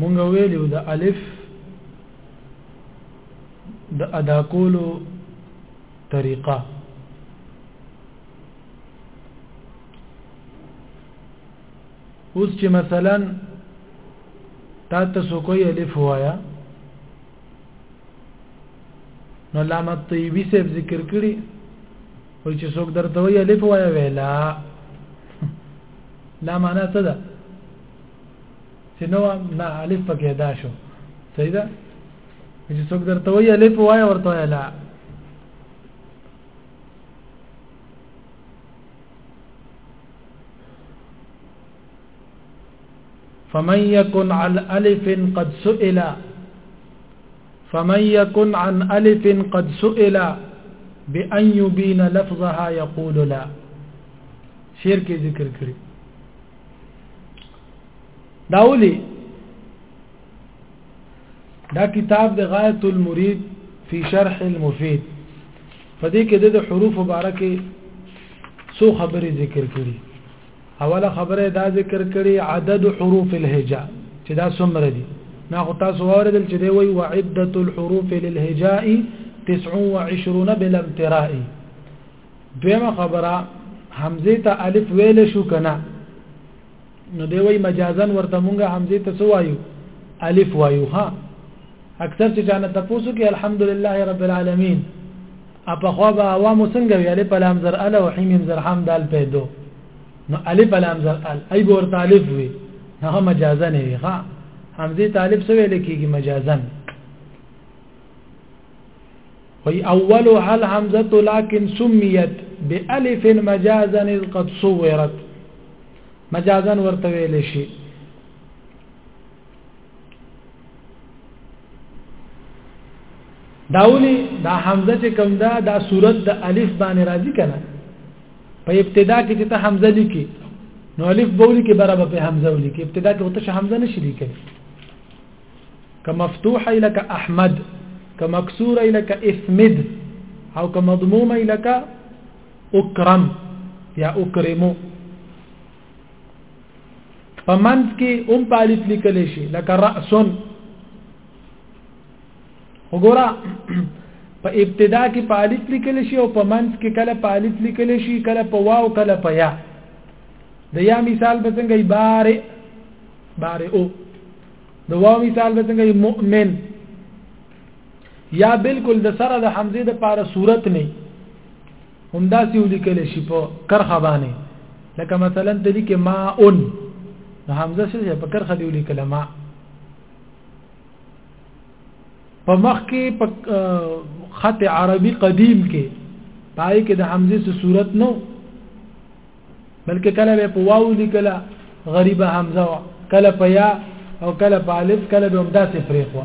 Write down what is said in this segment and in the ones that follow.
مونږ ویلو د الف د ادا کولو طریقه اوس چې مثلا تا تاسو کوی الف وایا نو علامه طیبی صاحب ذکر کړی خو چې څوک درته وي الف وایي ویلا لا معنا څه ده چې نو لا الف پکې دا شو صحیح ده چې څوک درته وي الف وایي ورته ویلا فمن يكن على الف قد سئل فمن يكن عن الف قد سئل بان يبين لفظها يقول لا شعر کې ذکر کړی داولی دا کتاب د غایت المرید فی شرح المفید په دې کې د حروف مبارکه سو خبرې ذکر کړي اوله خبره دا ذکر کړي عدد حروف الهجاء چې دا څومره دي ما خو تاسو اوریدل چې دی وی وعده الحروف للهجاء 29 بلا امتراء دویمه خبره حمزه ته الف ویل شو کنه نو دی وی مجازن ورته مونږه حمزه ته سو وایو الف وایو ها اکثر چې چانه تاسو کې الحمدلله رب العالمین اپا خو به عوام څنګه وی الف لام زر ال او حیم زر حم دال پیدو نو الف لام زر ال ای بور طالب وی هغه مجازا نه وی ها حمزه طالب سوی لیکيږي مجازا وی اول هل حمزه لكن سميت بالف مجازا اذ قد صورت مجازا ورته ویل شي داولی دا حمزه چې کوم دا دا صورت د الف باندې راځي کنه په ابتدا کې چې ته حمزه لیکي نو الف بولی کې برابر په حمزه ولیکي ابتدا کې وته حمزه نشي لیکي كمفتوح لك احمد كمكسور لك اثمد او كمضموم لك اكرم يا اكرمو په منځ کې هم په الف لیکل شي لکه راسن وګوره په ابتدا کې په الف لیکل شي او په منځ کې کله په الف لیکل شي کله په واو کله په یا د یا مثال به څنګه بارئ بارئ او د واو مثال به څنګه مؤمن یا بالکل د سره د حمزه د پاره صورت نه هم داسې ولیکل شي په کرخه باندې لکه مثلا ته لیکې ما اون نو حمزه څه په کرخه دی ولیکل ما په مخ کې په خط عربي قدیم کې پای کې د حمزه څه صورت نو بلکې کله به په واو لیکله غریبه حمزه وا کله په یا او کله په الف کله به هم داسې فریق وا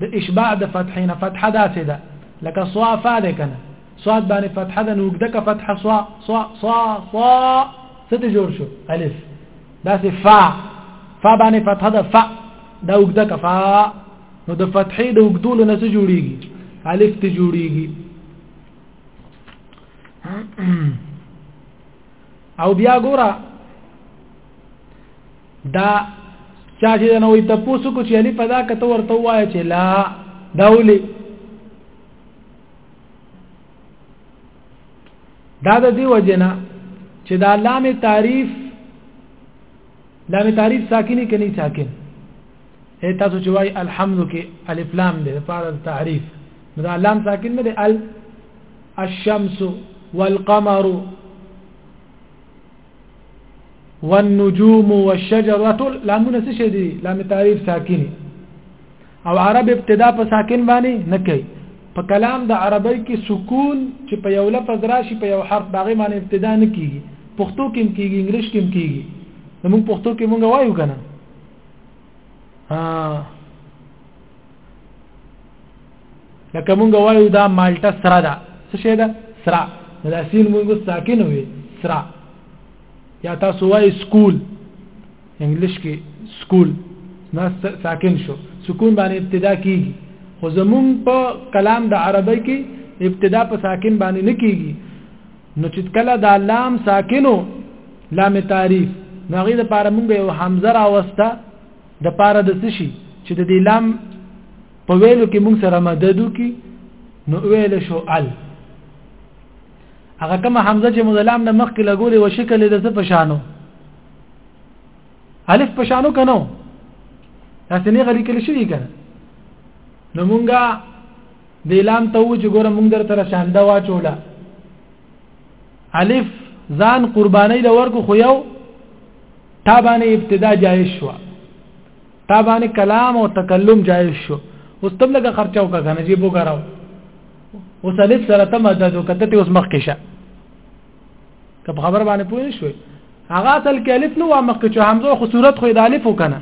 د اشباع د فتح نه فتح داسې ده لکه صوا فا ده کنه صاد باندې فتح ده نو وګده که فتح صوا صوا صوا صوا څه ته جوړ شو الف داسې فا فا باندې فتح ده فا دا وګده که فا نو د فتحې د وګدول نه څه جوړیږي الف ته جوړیږي او بیا ګوره دا چا چې نه وي تاسو کو چې علي فدا کته ورته وای چې لا داولي دا د دې وجنه چې دا لام تعریف لام تعریف ساکنی کني ساکن اے تاسو چې وای الحمد کې الف لام دې لپاره تعریف دا لام ساکن نه دی ال الشمس والقمر والنجوم والشجر ټول لامونه څه شي دي لام تعریف ساکن او عرب ابتدا په ساکن باندې نه کوي په کلام د عربی کې سکون چې په یو لفظ راشي په یو حرف باغې باندې ابتدا نه کیږي پښتو کې کیږي انګلیش کې کیږي نو موږ پښتو کې موږ وایو کنه ها لکه مونږ وایو دا مالټه سره ده څه شي ده سره د اصل مونږ ساکن وي سره یا تاسو وایي سکول انګلیش کې سکول نه ساکن شو سکون باندې ابتدا کیږي خو زمونږ په کلام د عربی کې ابتدا په ساکن باندې نه کیږي نو چې کله دا لام ساکنو لام تعریف نو غي د پاره مونږ یو حمزه راوسته د پاره د سشي چې د دې لام په ویلو کې موږ سره مدد وکي نو ویل شو ال هغه کوم حمزه چې مدلام نه مخکې لګولې و شکل د څه پشانو الف پشانو کنو تاسو نه غلي کلی شي کنه نو مونږه د اعلان ته و چې ګوره مونږ در تر شانده واچوله الف ځان قرباني لور کو خو یو تا باندې ابتدا جایز شوه تا باندې کلام او تکلم جایز شو اوس تم لګه خرچاو کا کنه جیب وګراو اوس الف سره تم مدد وکته ته اوس مخ کې شه که په خبر باندې پوه شوې هغه اصل کې الف نو مخ کې چې حمزه خو صورت خو د الف وکنه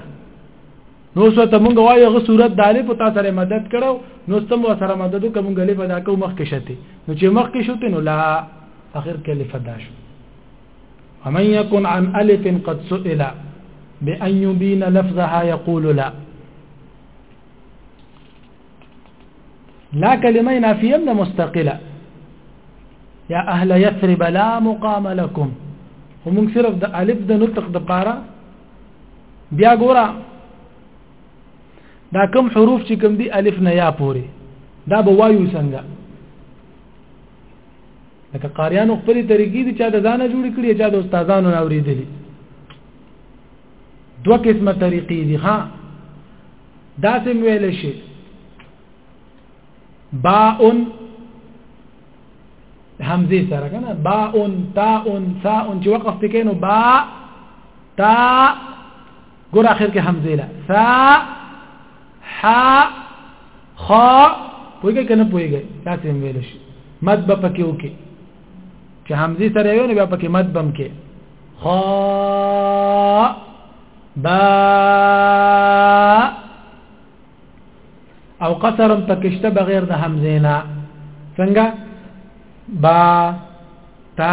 نو څه ته مونږ وایو هغه صورت د الف تاسو سره مدد کړو نو تم سره مدد وکړو مونږ الف ادا کوو مخ کې شته نو چې مخ کې شته نو لا اخر کې الف ادا شو ومن يكن عن الف قد سئل بأن يبين لفظها يقول لا لا كلمة نافية من مستقلة يا أهل يثرب لا مقام لكم ومن صرف دا ألف دا نطق دا قارا بیا ګورا دا کم حروف چې کوم دي الف نه یا پوري دا به وایو څنګه لکه قاریانو خپل طریقې دي چې د ځانه جوړ کړي چې د استادانو اوریدلې دوه قسمه طریقې دي ها دا سم ویل شي باء همزه سره کنه باء تاء ثاء چې وقف پکې نو باء تاء ګور اخر کې حمزه لا ثا ح خ پوهیږي کنه پوهیږي تاسو هم ویل شي مد به پکې وکي چې حمزه سره وي نو بیا پکې مد بم کې خ با او قصرم پکشته بغیر د حمزه نه څنګه با تا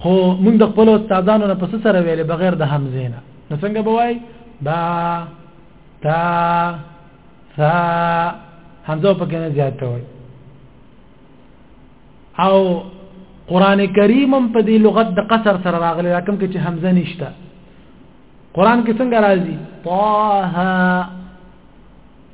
خو موږ د خپل استادانو نه پس سره ویلې بغیر د حمزه نه نو څنګه بوای با تا ثا حمزه په کې نه زیات وای او قران کریم په دې لغت د قصر سره راغلی لکه چې حمزه نشته قران کې څنګه راځي طه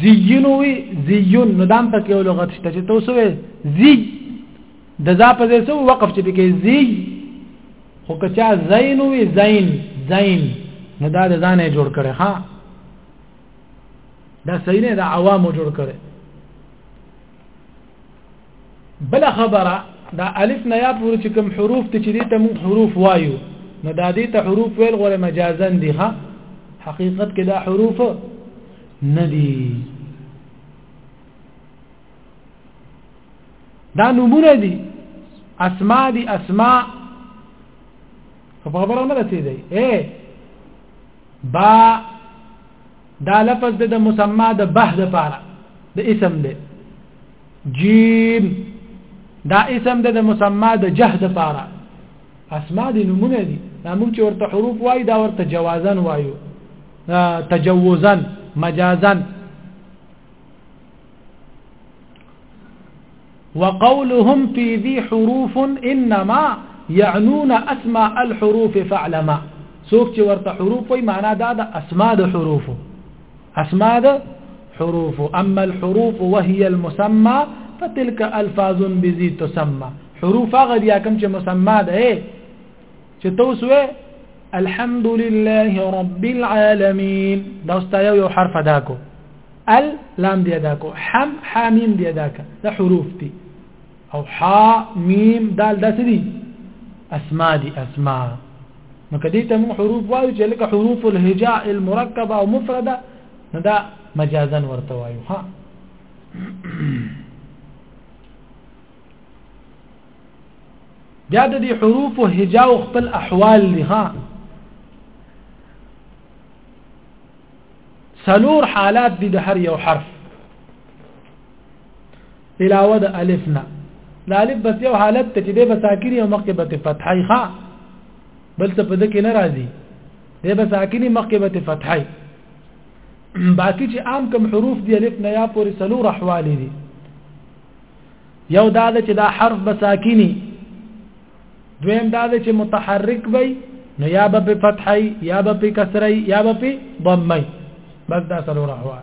زیون وی زیون نو دام پکې یو لغت شته چې تاسو وی زی د ذا په ځای سو وقف چې پکې زی خو کچا زین وی زین زین نو دا د ځانې جوړ کړي ها دا صحیح نه دا عوامو جوړ کړي بل خبره دا الف نه یا پورې چې کوم حروف ته چې دې ته موږ حروف وایو نو دا دې ته حروف ویل غوړې مجازن دي ها حقیقت کې دا حروف نه دي دا نمونه دي اسماء دي اسماء په خبره نه رسیدي اے با دا لفظ د مسما د به د پاره د اسم دی جیم دا اسم د مسما د جهد پاره اسماء د نمونه دي دا موږ چې ورته حروف وای دا ورته جوازن وایو تجوزن مجازن وقولهم في ذي حروف انما يعنون اسماء الحروف فعلما سوف چې ورته حروف وي معنا دا د اسماء د حروفو اسماء ده حروف اما الحروف وهي المسمى فتلك الفاظ بذي تسمى حروف هغه دي کوم چې مسمى ده ايه چې توسوه الحمد لله رب العالمين دا استایو یو حرف ادا کو ال لام دی ادا کو حم حامیم دی ادا کا دا حروف دي او ح میم دال دا څه دي اسماء دي اسماء نو کدی ته موږ حروف وایو چې لکه حروف الهجاء المرکبه او مفرده نو دا مجازا ورته وایو ها بیا د دې حروف او هجاء او خپل احوال دي ها سلور حالات دي د هر یو حرف علاوه د الف نه د الف بس یو حالت ته چې د بساکری او مخکې به فتحای ښا بل څه په دې کې ناراضي د بساکری مخکې به فتحای باقی چې عام کم حروف دی الف نه یا پورې سلو رحوالی دي یو دا چې دا حرف بساکینی دویم دا چې متحرک وي نو یا به په فتحي یا به په کسري یا به په ضمي بس دا سره راوړه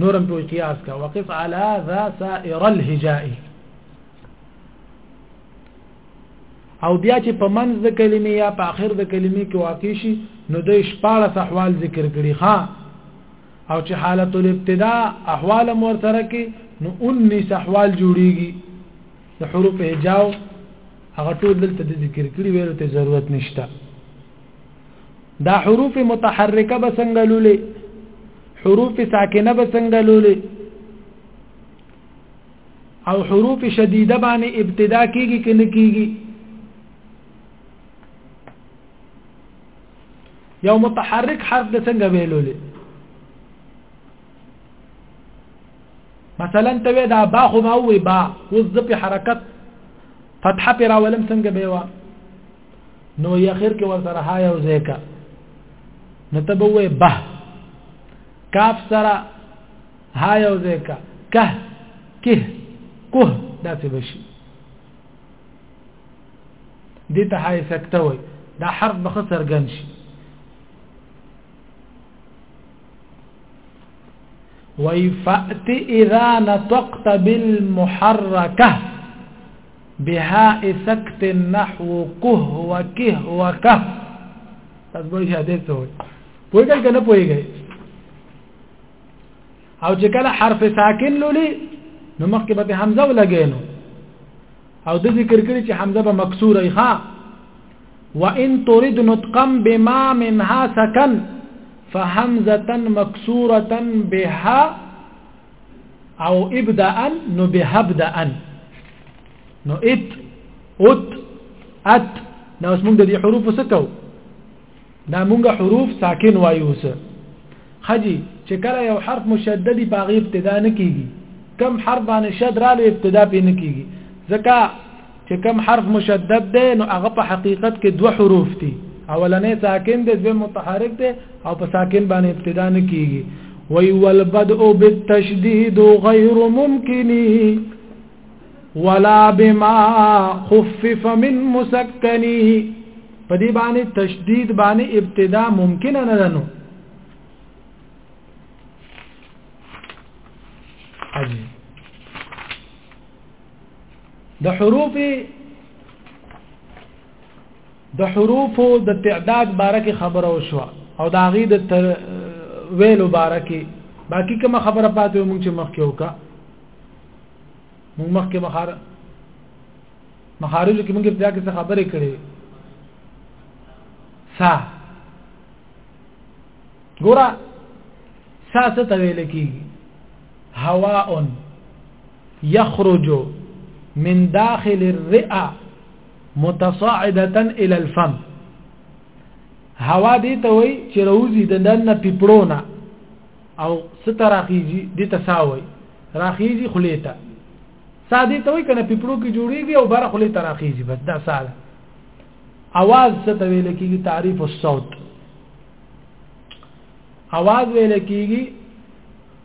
نورم په قياس کا وقف على ذا سائر الهجاء او بیا چې په منځ د کلمې یا په اخر د کلمې کې واقع شي نو د شپاله احوال ذکر کړي ها او چې حالت الابتداء احوال مور سره کې نو 19 احوال جوړيږي د حروف هجاو هغه ټول دلته ذکر کړي ویلو ته ضرورت نشته دا حروف متحرکه به څنګه لولې حروف ساکنه به څنګه لولې او حروف شدیده باندې ابتدا کیږي کې نه کیږي یو متحرک حرف د څنګه ویلولې مثلا ته دا با خو ما وې با وز په حرکت فتحه پر اولم څنګه به وای نو وی اخر کې ورسره ها یو ځای کا نو ته به وی به کاف سره ها یو ځای کا که که که دا څه بشي دې ته هاي سکته وي دا حرف به خسر ګن شي ويفأت إذا نطقت بالمحركة بهاء سکت نحو قه وکه وکه تاسو به یاد څه وي پوهیږئ کنه پوهیږئ او چې کله حرف ساکن لولي نو مخکې به حمزه ولګینو او د ذکر کړي چې حمزه به مکسوره ای ښا وان تريد نطقا بما منها سكن فهمزه مكسوره بها او ابداء نو بهبداء نو ات ات ات دا اوس موږ د دې حروف څه کوو دا موږ حروف ساکن وایو څه خجی چې کله یو حرف مشدد په غیب ابتدا نه کیږي کم حرف باندې شد را له ابتدا پې نه کیږي ځکه چې کوم حرف مشدد دی نو هغه په حقیقت کې دوه حروف دي اولنې ساکن دی دویم متحرک دی او په ساکن باندې ابتدا نه کیږي وی والبدء بالتشديد غير ممكن ولا بما خفف من مسكن په دې باندې تشدید باندې ابتدا ممکن نه ده نو عجیب د حروف د حروف د تعداد بارکه خبره وشو او د هغه د تر ویلو بارکه باقی کوم خبره پاتې مونږ چې مخکې وکا مونږ مخکې مخار مخارج کې مونږ ابتدا کې څه خبرې کړې سا ګورا سا څه ته ویل کیږي هواء يخرج من داخل الرئه متصاعده الى الفم هوا دې ته وای چې روزي د دنه پیپړونه او ستراخیږي دې ته ساوي راخیږي خلیته ساده ته وای کنه پیپړو کې جوړیږي او بره خلیته راخیږي بس دا ساده اواز څه ته ویل کیږي تعریف الصوت اواز ویل کیږي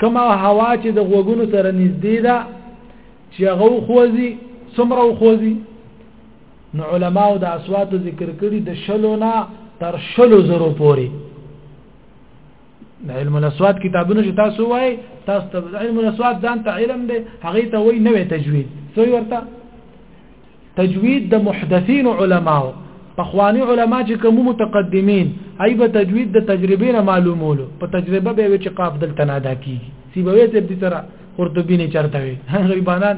کما هوا چې د غوګونو سره نږدې ده چې هغه خوځي څومره خوځي نو علماو د اصوات ذکر کړي د شلو نه تر شلو زرو پوري د علم الاسوات کتابونه چې تاسو وای تاسو ته علم الاسوات ځان ته علم دی هغه ته وای نوې تجوید سوی ورته تجوید د محدثین علماو پخوانی علما چې کوم متقدمین ای به تجوید د تجربې نه معلومولو په تجربه به وی چې قاف دلته نه ادا کیږي سی به وی چې سره قرطبی نه چرته وی غریبانان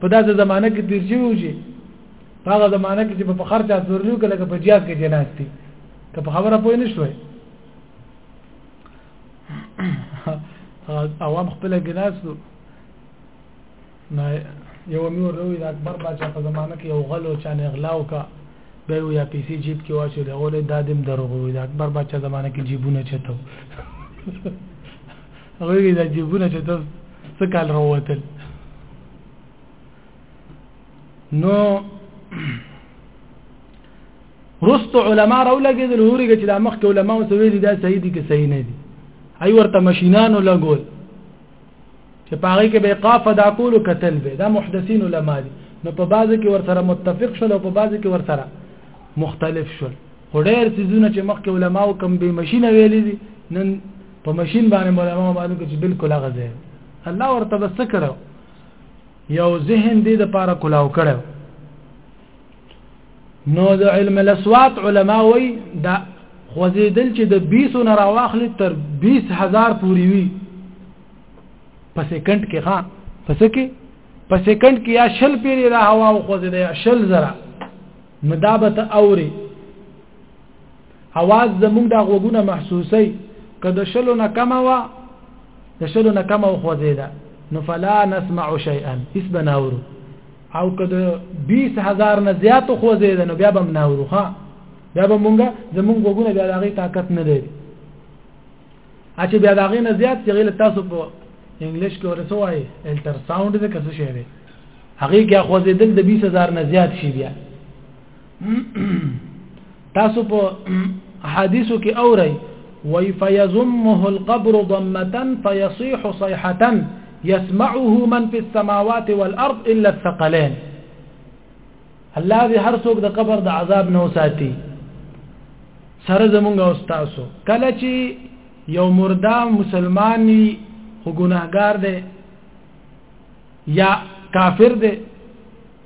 په داسې زمانہ کې تیر شوی وږي په هغه زمانہ کې چې په فخر چا ضروري کله کې په جیاز کې جناستي که په خبره پوه نه شوي عوام خپل جناستو نه یو مې وروي د اکبر باچا په زمانه کې یو غلو چا نه غلا وکا به یو یا پیسې جیب کې واچو د اولې دادم دروغوي د اکبر باچا زمانه کې جیبونه چتو هغه د جیبونه چتو څه کال راوتل نو رست علما راو لګیدل هوريږي چې د مخکې علما وسوي دي دا صحیح دي که صحیح نه دي هاي ورته ماشينانو لګول چې پاره کې به قاف ادا کول کتل به دا محدثین علما دي نو په بعض کې ور سره متفق شول او په بعض کې ور سره مختلف شول خډیر سيزونه چې مخکې علما او کم به ماشين ویلې دي نن په ماشين باندې علما باندې چې بالکل هغه ځای الله ورته بس کړو یو ذهن دې د پاره کلاو کړو نو د علم الاسوات علما وای دا خوځیدل چې د 20 نه راواخلي تر 20000 پوري وي په سکند کې ښا پس کې په سکند کې یا شل پیری را هوا او خوځي دی شل زرا مدابت اوري اواز زموږ د غوګونه محسوسي کله شلو نه کم وا د شلو نه کم او خوځي ده نو فلا نسمع شيئا اسبنا ورو او که د 20000 نه زیات خو زید نو بیا بم ناوروخه بیا به مونږه زمونږ وګونه بیا دغه طاقت نه لري اچ بیا دغه نه زیات چې غل تاسو په انګلیش کې ورسوای الټر ساوند د کس شي دی هغه کې خو زیدل د 20000 نه زیات شي بیا تاسو په حدیثو کې اورئ وای فیزمه القبر ضمه فیصيح صيحه يسمعه من في السماوات والارض الا الثقلين الله دې هر څوک د قبر د عذاب نه وساتي سره زمونږ او تاسو کله چې یو مردا مسلمان وي خو ګناهګار دی یا کافر دی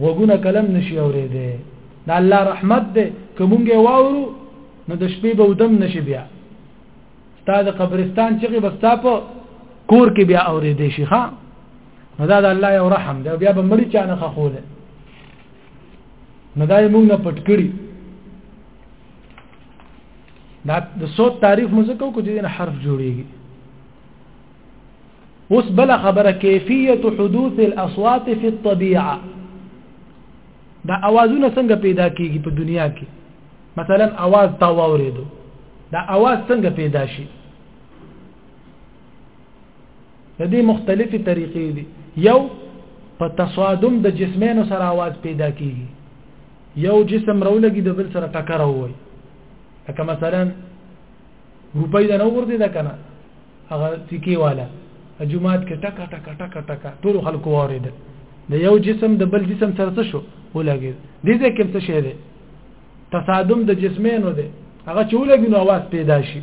غوګونه کلم نشي اورېده دا الله رحمت ده کومګه واورو نو د شپې به ودم نشي بیا ستا د قبرستان چې بس تا په کور کې بیا اورېدې شي ها نو دا د الله یو رحم ده بیا به مړی چانه خخوله نو دا یې موږ نه پټ کړی دا د صوت تعریف مزه کو کو چې حرف جوړیږي اوس بل خبره کیفیت حدوث الاصوات فی الطبيعه دا اوازونه څنګه پیدا کیږي په دنیا کې مثلا اواز تا واورېدو دا اواز څنګه پیدا شي د دې مختلفې طریقې دي یو په تصادم د جسمینو سره اواز پیدا کیږي یو جسم راولګي د بل سره ټکر وای لکه مثلا روپۍ دا نه ورته دا کنه هغه سکی والا جمعات کې ټک ټک ټک ټک ټول خلکو وارد د یو جسم د بل جسم سره څه شو ولګي دې ځکه څه شي دی تصادم د جسمینو دی هغه چې ولګي نو आवाज پیدا شي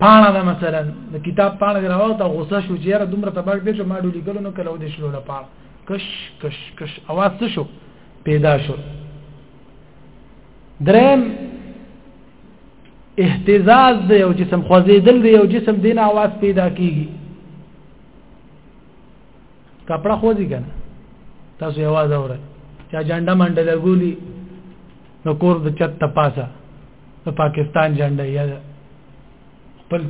پاڼه دا مثلا د کتاب پاڼه راو ته غوسه شو چې یاره دومره تباک دې چې ما ډولې کلو نو کلو دې شلو لپاره کش کش کش اواز څه شو پیدا شو درم اهتزاز دی او جسم خوځیدل دی او جسم دین اواز پیدا کیږي کپڑا خوځي کنه تاسو आवाज اورئ چا جانډه منډه لګولي نو کور د چت تپاسه د پاکستان جنډه یا خپل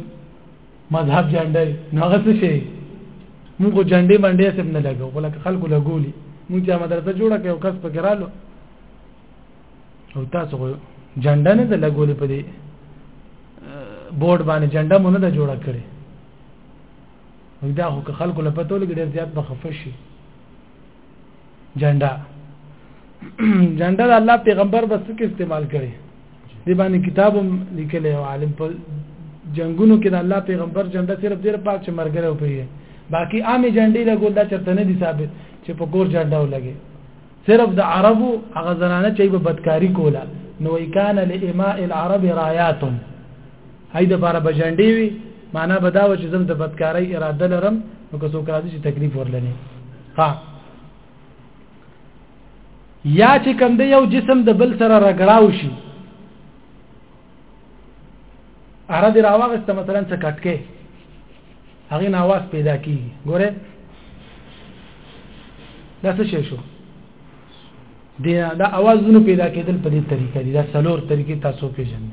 مذهب جنډه نو هغه څه شي موږ جنډې باندې سم نه لګو ولکه خلکو لګولي موږ چې مدرسه جوړه کړو کس پکې رالو او تاسو جنډه نه د لګولې په دې بورډ باندې جنډه مونږ نه جوړه کړې دا خو خلکو لپاره ټول ګډه زیات بخفشي جنډا جنډا د الله پیغمبر بس کې استعمال کړي دی باندې کتاب هم لیکلی او عالم په جنگونو کې د الله پیغمبر جنډا صرف ډیر پاک چې مرګره وپیږي باقی عامې جنډې له ګولا چرته نه دي ثابت چې په کور جنډا ولګي صرف د عربو هغه زنانه چې به بدکاری کوله نو کان لاماء العرب رايات هيدا بار بجنډي وي معنا بداوه چې زم د بدکاری اراده لرم نو که څوک راځي چې تکلیف ورلني ها یا چې کوم د یو جسم د بل سره رګړاو شي اره دی راوغسته مثلا څه کټکه هغه نواز پیدا کی ګوره دا څه شي شو دی دا اوازونه پیدا کېدل په دې طریقه دي دا سلور طریقې تاسو پیژنئ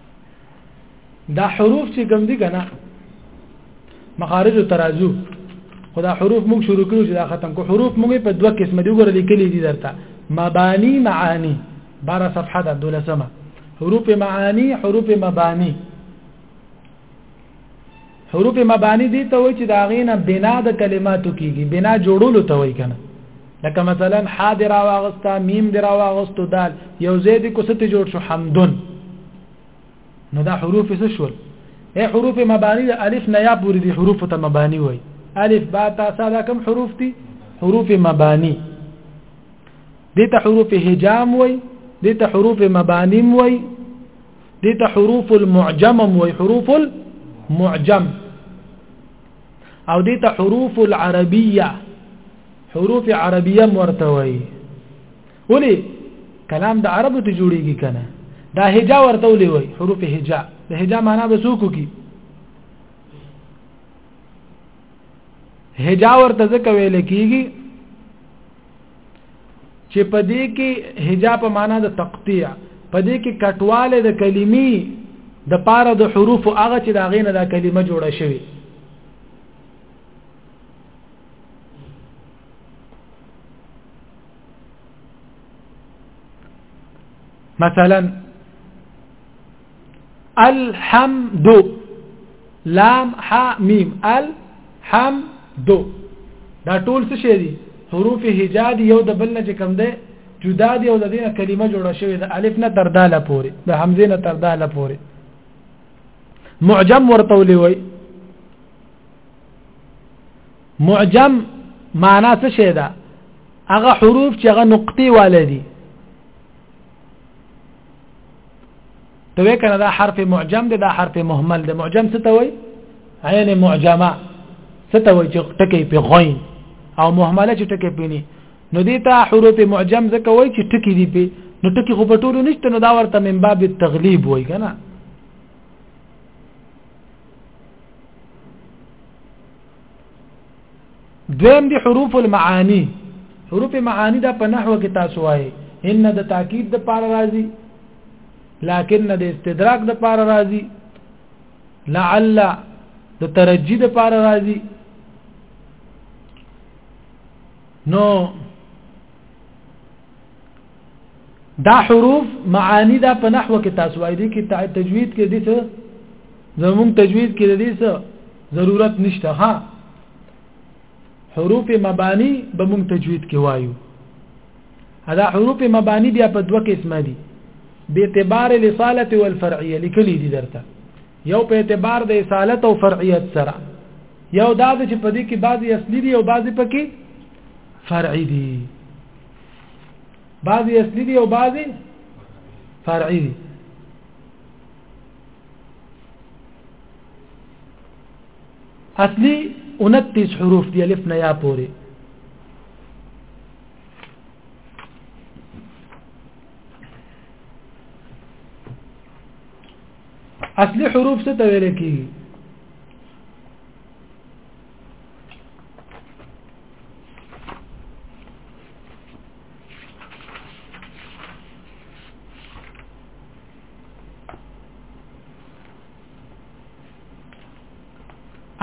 دا حروف چې کوم دي کنه مخارج او ترازو خدا حروف موږ شروع کړو چې دا ختم کو حروف موږ په دوه قسم دي ګورل کېلې دي درته مبانی معانی بار صفحه ده دولسمه حروف معانی حروف مبانی حروف مبانی دي ته وای چې دا غینه بنا د کلماتو کیږي بنا جوړولو ته وای کنه لکه مثلا حاضر واغستا میم در واغستو دال یو زید کو ست جوړ شو حمدن نو دا حروف څه شول اے حروف مبانی د الف نه یا پوری دي حروف ته مبانی وای الف با تا ساده کم حروف دي حروف مبانی دي ته حروف هجام وای دي ته حروف مبانی وای دې ته حروف المعجم او حروف المعجم او دې ته حروف العربيه حروف عربيه ورته وایي ولی کلام د عربو ته جوړیږي کنه دا هجا ورته ولي وایي حروف هجا د هجا معنا به سوکو کی هجا ورته ځکه ویل کیږي چې په دې کې هجا په معنا د تقطيع په دې کې کټواله د کلمې د پاره د حروف هغه چې دا غینه دا کلمه جوړه شوی مثلا الحمد لام ح میم الحمد دا ټول څه شي دي حروف هجا دي یو د بل نه چې کم ده جدا دي او د دې کلمه جوړه شوې ده الف نه تر داله پوري د حمزه نه تر داله پوري معجم ورته ولوي معجم معنا څه شي ده هغه حروف چې هغه نقطې والدي ته وې کنه دا حرف معجم دی دا حرف مهمل دی معجم څه ته وای عین معجمه څه ته وای چې ټکی په غوین او مهمله چې ټکی پینی نو دې ته حروف معجم ځکه وای چې ټکی دی په نو ټکی خو په ټولو نشته نو دا ورته من باب التغلیب وای کنه دویم دی حروف المعانی حروف معانی دا په نحو کې تاسو وایي ان د تاکید د پار راضی لکن د استدراک د پار راضی لعل د ترجی د پار راضی نو دا حروف معانی دا په نحو کې تاسو وایي دي کې تجوید کې دي څه زموږ تجوید کې دي څه ضرورت نشته ها حروف مبانی به مونږ تجوید کې وایو دا حروف مبانی بیا په دوه قسمه دي به اعتبار الاصاله والفرعيه لیکلي دي درته یو په اعتبار د اصالت او فرعیت سره یو دا چې په دې کې بعضی اصلي دي او بعضی پکې فرعي دي بعضی اصلي دي او بعضی فرعي دي اصلي 29 حروف دی الف نه یا پورې اصلي حروف څه ته ویل کیږي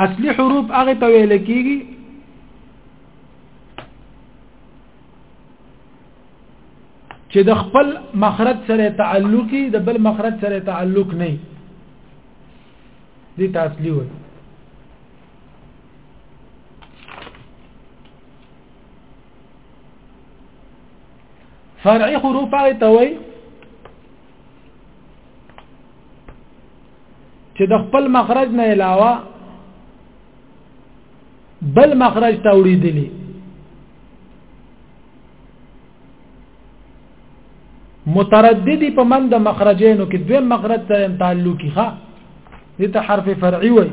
اصلي حروف هغه ته ویل کیږي چې د خپل مخرج سره تعلقي د بل مخرج سره تعلق نه دي تاسلی وي فرعي حروف هغه ته وایي چې د خپل مخرج نه علاوه بل مخرج ته وړېدلی مترددی په من د مخرجینو کې دویم مخرج ته تعلقي ښه دته حرف فرعي وایي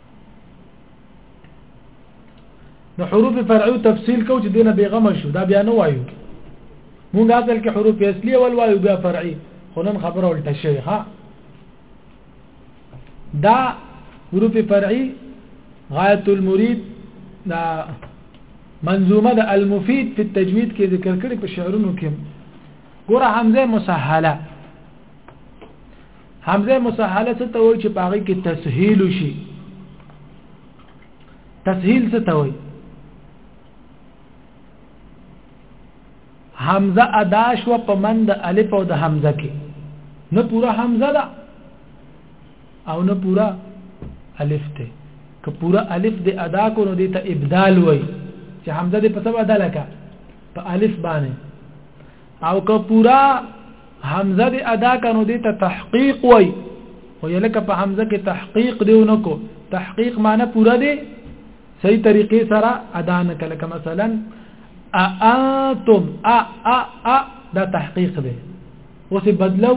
نو حروف فرعي تفصیل کو چې دینه بیغمه شو دا بیا نه وایو مونږ اصل کې حروف اصلي اول وایو بیا فرعي خلن خبره ولته شي ها دا حروف فرعي غایت المرید دا منظومه د المفید په تجوید کې ذکر کړي په شعرونو کې ګوره حمزه مسهله همزه مسهله څه ته وایي چې پاغي کې تسهیل شي تسهیل څه ته وایي حمزه ادا شو په مند الف او د حمزه کې نه پورا حمزه ده او نه پورا الف ته که پورا الف د ادا کو نو دته ابدال وای چې حمزه د په سبا ادا لکه په الف باندې او که پورا حمزه دی ادا کنو دی ته تحقیق وای خو یلکه په حمزه کې تحقیق دی ونکو تحقیق معنی پورا دی صحیح طریقې سره ادا نه کله کما مثلا ااتم ا ا ا دا تحقیق دی اوس بدلو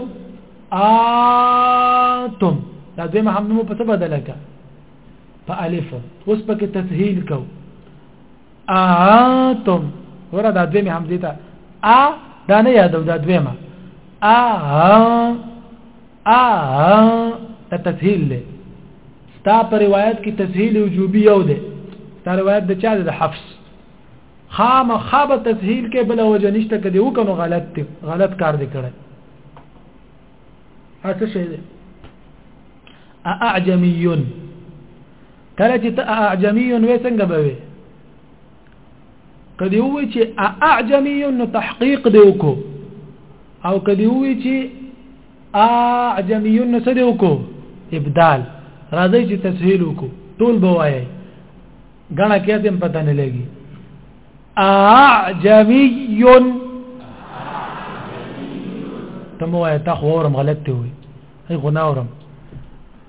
اتم دا زما هم نو په څه بدلکه په الف اوس پکې تسهیل کوو اعتم ورا دا دوی هم دي ته ا دا نه یادو دا دوی ما ا ا ا تسهیل له ستا پر روایت کې تسهیل وجوبي یو ده ستا روایت د چا ده حفص خام خاب تسهیل کې بل وجه نشته کدی وکنو غلط دی غلط کار دی کړی هڅه شه اعجمي کله چې ته اعجمی وې څنګه به وې کدی وې چې اعجمی نو تحقیق دی وکړو او کدی وې چې اعجمی نو څه دی وکړو ابدال راځي چې تسهیل وکړو ټول بوایي غنا کې دې پته نه لګي اعجمی تمو ته خورم غلط دی وي هي غناورم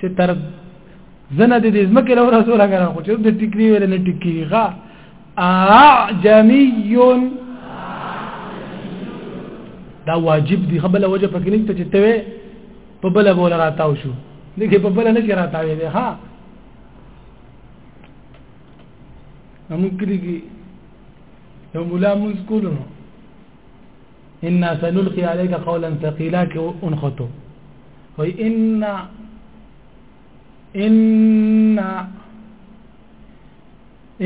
چې تر زنه د دې زمکه له رسول غره خو چې د ټیکری ویل نه ټیکری غا اعجمی دا واجب دی خبره وجه پکې نشته چې ته په بل بوله راتاو شو دغه په بل نه کې راتاوي دی ها موږ کلی کې یو مولا موږ کولو ان سنلقي عليك قولا ثقيلا كونخته وای ان ان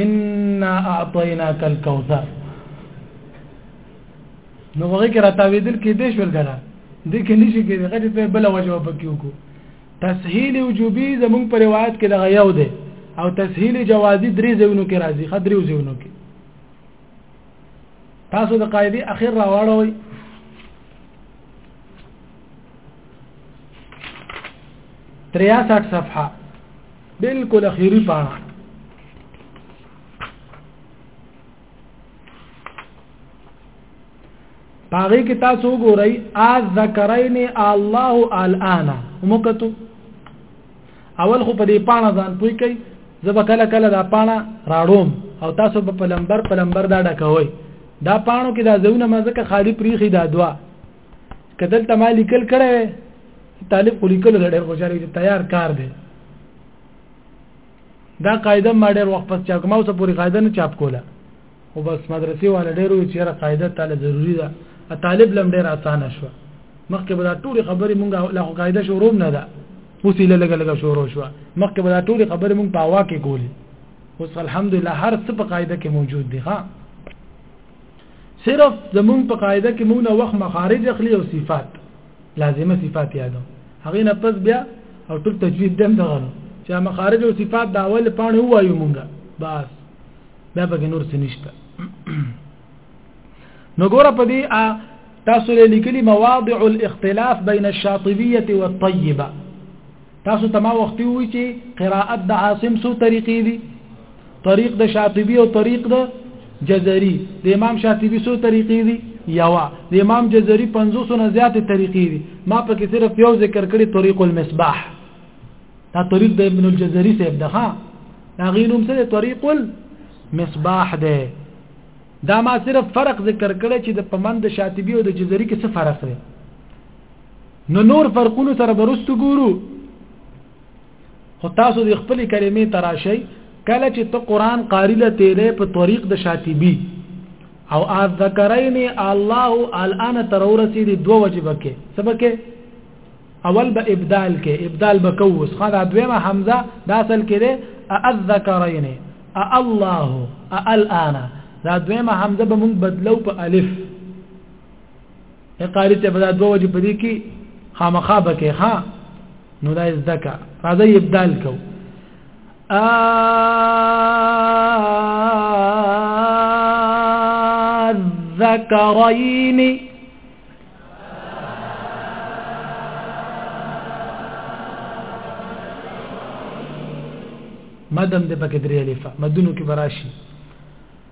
ان اعطيناك الكوثر نو هغه کې راتاویدل کې دې شول کنه دې کې نشي کې هغه په بل وجه پکې وکړو تسهیل وجوبي زمونږ په روایت کې دغه یو دی او تسهیل جوازي درې ځونو کې راځي خدري ځونو کې تاسو د قاعده اخر راوړوي 63 صفحه بالکل اخیری پاڼه پاغي کې تاسو وګورئ از ذکرین الله الان ومکتو اول خو په دې پاڼه ځان پوي کوي زبا کله کله دا پاڼه راړوم او تاسو په لمبر په لمبر دا ډکوي دا پاڼو کې دا زونه مزه خالی پریخي دا دوا کدل ته ما لیکل کړه طالب خو لیکل لري خو چاري تیار کار دی دا قاعده ما ډېر وخت پس چا کومه اوسه پوری قاعده نه چاپ کوله او بس مدرسې والا ډېر وی چیرې قاعده تعالی ضروری ده طالب لم ډېر اسانه شو مخکې به دا ټول خبرې مونږه لا خو قاعده شروع نه ده اوس یې لګ لګ شروع شو مخکې به دا ټول خبرې مونږ په واکه کولې اوس الحمدلله هر څه په قاعده کې موجود دي ها صرف زمون په قاعده کې مونږ وخت مخارج اخلي او صفات لازمه صفات یادو هغه نه پس بیا او ټول تجوید دم دغه چې مخارج او صفات د اول پاڼه وایو مونږه بس بیا به نور څه نشته نو ګوره په دې تاسو لیکلي مواضع الاختلاف بین الشاطبیه والطیبه تاسو ته ما وختي وی چې قراءت د عاصم سو طریقې دي طریق د شاطبی او طریق د جزری د امام شاطبی سو طریقې دي یوا د امام جزری 500 نه زیاتې طریقې دي ما په کې صرف یو ذکر کړی طریق المصباح دا طریق د ابن الجزری صاحب ده ها دا غینوم سره طریق المصباح ده دا ما صرف فرق ذکر کړی چې د پمند شاطبی او د جزری کې څه فرق دی نو نور فرقونو سره برستو ګورو خو تاسو د خپل کلمې تراشي کله چې ته قران قاری له تیرې په طریق د شاتبی او از ذکرین الله الان تر ورسی دی دو وجبه کې سبکه اول به ابدال کې ابدال بکوس خدا دویمه حمزه دا اصل کې دی از ذکرین الله الان دا دویمه حمزه به مونږ بدلو په الف قاری ته بدا دوه وجه پدې کې خامخا بکې ها نو دا زدکا راځي ابدال کو الذكرين مدم د پکې درې الف مدونو کې براشي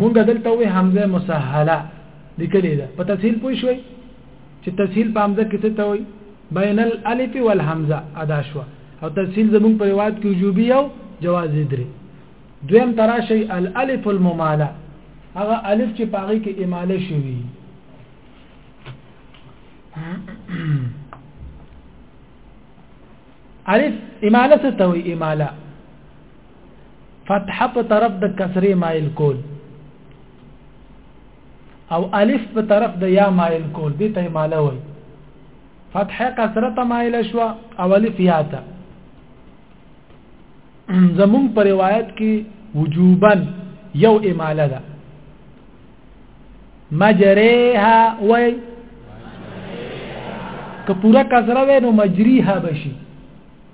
مونږ دلته وې حمزه مسهله لیکلې ده په تسهیل پوه شوي چې تسهیل په حمزه کې څه ته وي بین الالف والحمزه ادا شو او تسهیل زمون په روایت کې وجوبي او جواز دري دویم تراشی الالف المماله هغه الف چې پاغي کې اماله شوی الف اماله څه ته وي اماله فتحه په طرف د کسرې مایل کول او الف په طرف د یا مایل کول دې ته اماله وي فتحه کسره ته مایل شو او الف یا ته زمون په روایت کې وجوبا یو اماله ده مجريها وای که پورا کسره وای نو مجريها بشي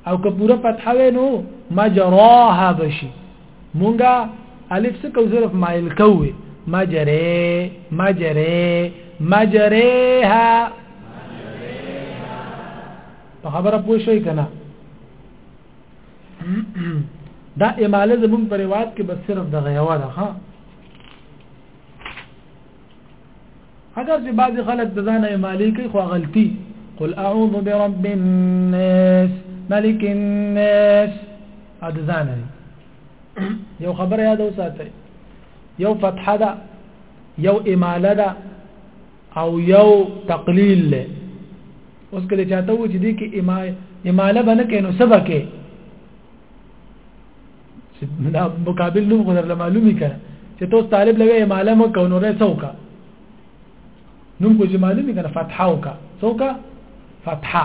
او که پورا فتحه وای نو مجراها بشي مونږه الف څه کو صرف مایل کوي مجره مجره مجريها په خبره پوه شئ کنه دا اماله زمون پر روایت کې بس صرف د غیوا ده ها اگر چې بعض خلک د ځانه مالی کوي خو غلطي قل اعوذ برب الناس ملک الناس ا د ځانه یو خبره یاد اوساتئ یو فتحه ده یو اماله ده او یو تقلیل له اوس کله چاته و چې دې کې اماله بنه کینو سبا کې چې دا مقابل نوم غوډر له معلومي کړه چې تاسو طالب لوي معلومه کو نو رې څوکا نوم کو چې معلومي کړه فتحه وکا څوکا فتحه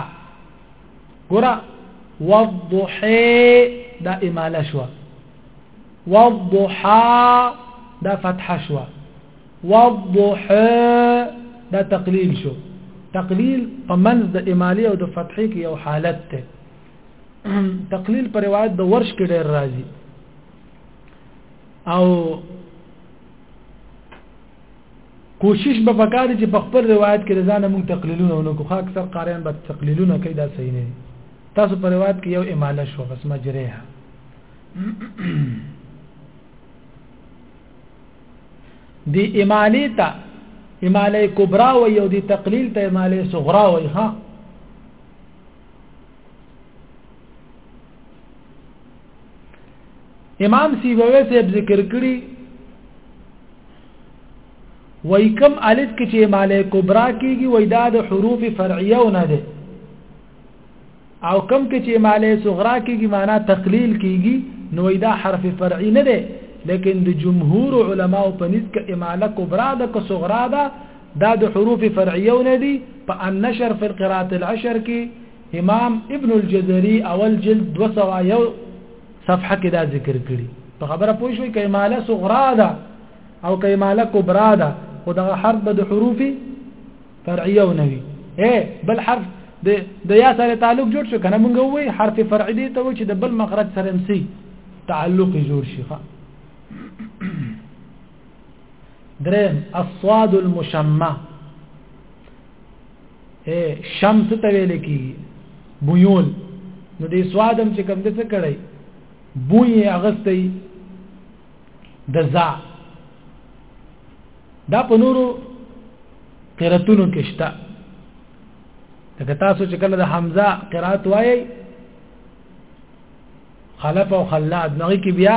ګوره والضحى دا اماله شو والضحى دا فتحه شو والضحى دا تقلیل شو تقلیل په منځ د امالی او د فتحې کې یو حالت ته تقلیل پر روایت د ورش کې ډېر راځي او کوشش به پکار چې په خپل روایت کې ځان موږ تقلیلونه ونکو خو اکثر قاریان به تقلیلونه کوي دا صحیح نه تاسو پر روایت کې یو اماله شو بس مجریه دی امالی تا امالی کبرا و یو دی تقلیل تا امالی صغرا و ها امام سیبوی صاحب ذکر کړی وای کم الف کې چې مالې کبرا کیږي وای دا د حروف فرعیه نه ده او کم کې چې مالې صغرا کیږي معنا تقلیل کیږي نو وای دا حرف فرعی نه ده لیکن د جمهور علما او پنځ کې اماله کبرا ده که صغرا ده دا د حروف فرعیو نه دي په النشر فی القراءات العشر کې امام ابن الجزري اول جلد 201 صفحه کې دا ذکر کړي په خبره پوه شوي کایماله صغرا ده او کایماله کبرا ده او دا حرف د حروف فرعیو نه وي اے بل حرف د د یا سره تعلق جوړ شو کنه مونږ وې حرف فرعي دی ته و چې د بل مخرج سره مسی تعلق جوړ شي درم الصاد المشمه اے شمس ته ویل کی بویول نو دې سوادم چې کوم د څه کړی بوی اغستې د زا دا په نورو قراتونو کې شته لکه تاسو چې کله د حمزه قرات وایي خلف او خلاد نغی کې بیا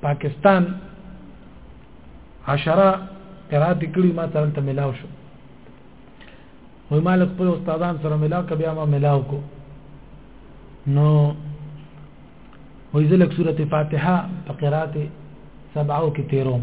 پاکستان عشره قرات کړي ما سره ته ملاو شو وای مال خپل استادان سره ملاو ک بیا ما ملاو کو نو وای زلک سوره فاتحه په قرات سبعو کې تیروم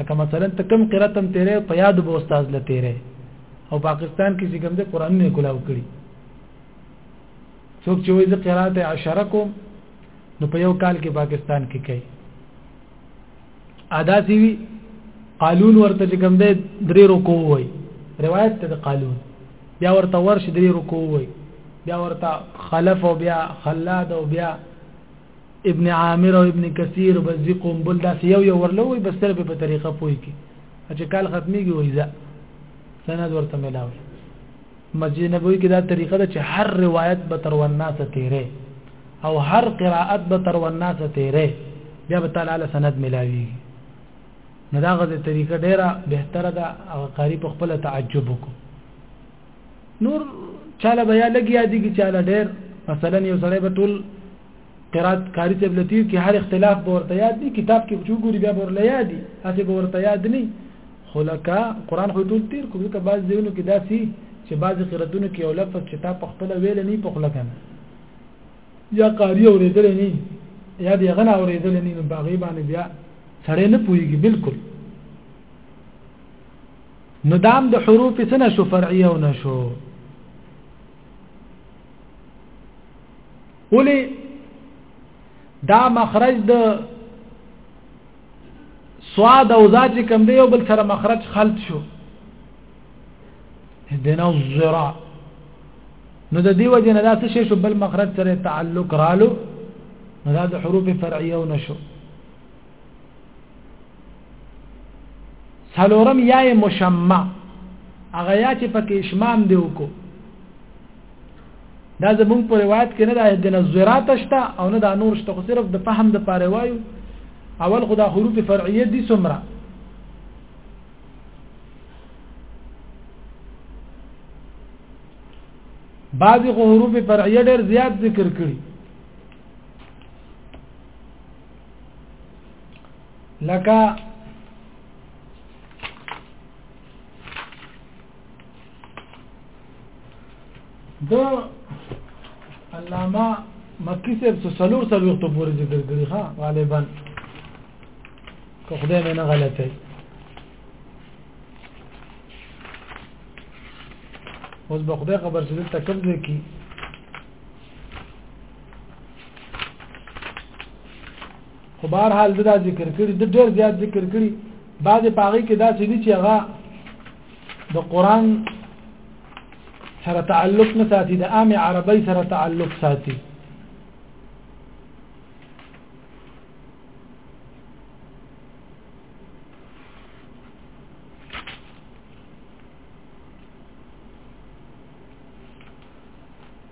لکه مثلا ته کم قرات هم تیرې په یاد به استاد له تیرې او پاکستان کې چې کوم د قران نه کولاو کړی څوک چې وایي د قرات 10 کوم نو په یو کال کې پاکستان کې کوي ادا سی وی قالون ورته چې کوم دی درې رکو وای روایت ته د قالون بیا ورته ورش درې رکو وای بیا ورته خلف او بیا خلاد او بیا ابن عامر او ابن کثیر بزی قنبل دا یو یو ورلوي بس تر په طریقه پوي کی چې کال ختميږي وای ځه سند ورته ملاوي مسجد نبوي کې دا طریقه ده چې هر روایت به تر وناس تیرې او هر قراءت به تر وناس تیرې بیا به تعالی سند ملاوي نو دا غزه طریقه ډیره بهتره ده او قاری په خپل تعجب وکړو نور چاله بیا لګیا دي چې چاله ډېر مثلا یو سړی به ټول قرات قاری ته بلتی کې هر اختلاف به ورته یاد دي کتاب کې چې ګوري بیا ورته یاد دي هڅه به ورته یاد نه خلکا قران خو ټول تیر کوي ته بعض دیونو کې داسي چې بعض قراتونو کې یو لفظ چې تا په خپل ویل نه په خپل کنه یا قاری اورېدل نه یا دی غنا اورېدل نه باغی باندې بیا سړی نه پويږي بالکل نو دام د حروف سنه شو فرعیه او نشو ولی دا مخرج د صاد او ذات چې کم دی یو بل سره مخرج خلط شو دنا الزرا نو د دې وجه نه دا څه شو بل مخرج سره تعلق رالو نو دا د حروف فرعیه او نشو سلورم یا مشمع هغه یا چې پکې اشمام دی وکړو دا زمونږ په روایت کې نه د اهدن الزرات شته او نه د نور شته خو صرف د فهم د پاره وایو اول خدا حروف فرعیه دي سمره بعضی خو حروف فرعیه ډېر زیات ذکر کړي لکه د علامه مکی صاحب څو سلور سلور ته پورې ذکر کړی ها غالبا که خدای مې نه غلطه اوس به خدای خبر چې دلته کوم ځای کې خو بهر حال دا ذکر کړي د ډېر زیات ذکر کړي بعضې په هغې کې داسې دي چې هغه د قرآن سره تعلق نه ساتي د عام عربی سره تعلق ساتي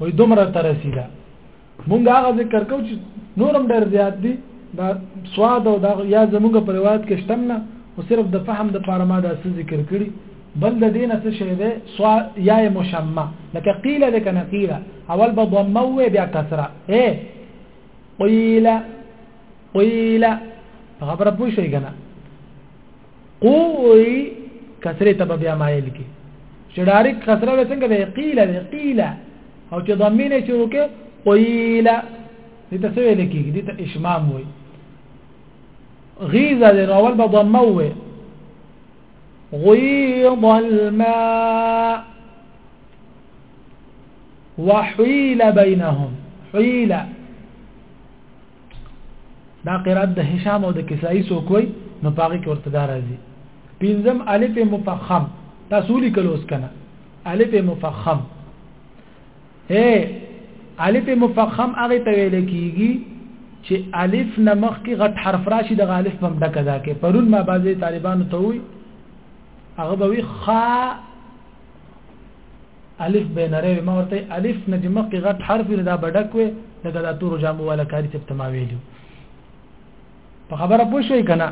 وای دومره تر رسیدا مونږ هغه ذکر کو چې نورم ډیر زیات دي دا سواد او دا یا زمونږ په روایت کې شتم نه او صرف د فهم د پاره ما دا څه ذکر کړي بل د دین څه شی دی سوا یا مشمع لکه قیل لکه نقیل اول به ضمه و بیا کسره اے قیل قیل خبره پوه شئ کنه قوي کسره ته بیا مایل کی چې ډایرک کسره به څنګه به قیل به قیل او چې ضمینه چې وکي قیل دې ته څه ویل کیږي دې ته اشمام وي غیزه دې اول به ضمه وي غيض الماء وحيل بينهم حيل دا قرات د هشام او د کسائی سوکوي نو پاګه کې ورته دار راځي پنځم الف مفخم تاسو لیکل اوس کنه الف مفخم اے الف مفخم هغه ته ویل کیږي چې الف نه مخکې غټ حرف راشي د الف په ډکه ده کې پرون ما بعضی طالبانو ته وی هغه به وی خا الف به نری وي ما ورته الف نه چې مخکې غټ حرف وي دا بډک وي لکه دا تورو جامو والا کاری چې ته ما ویلو په خبره پوه شوي که نه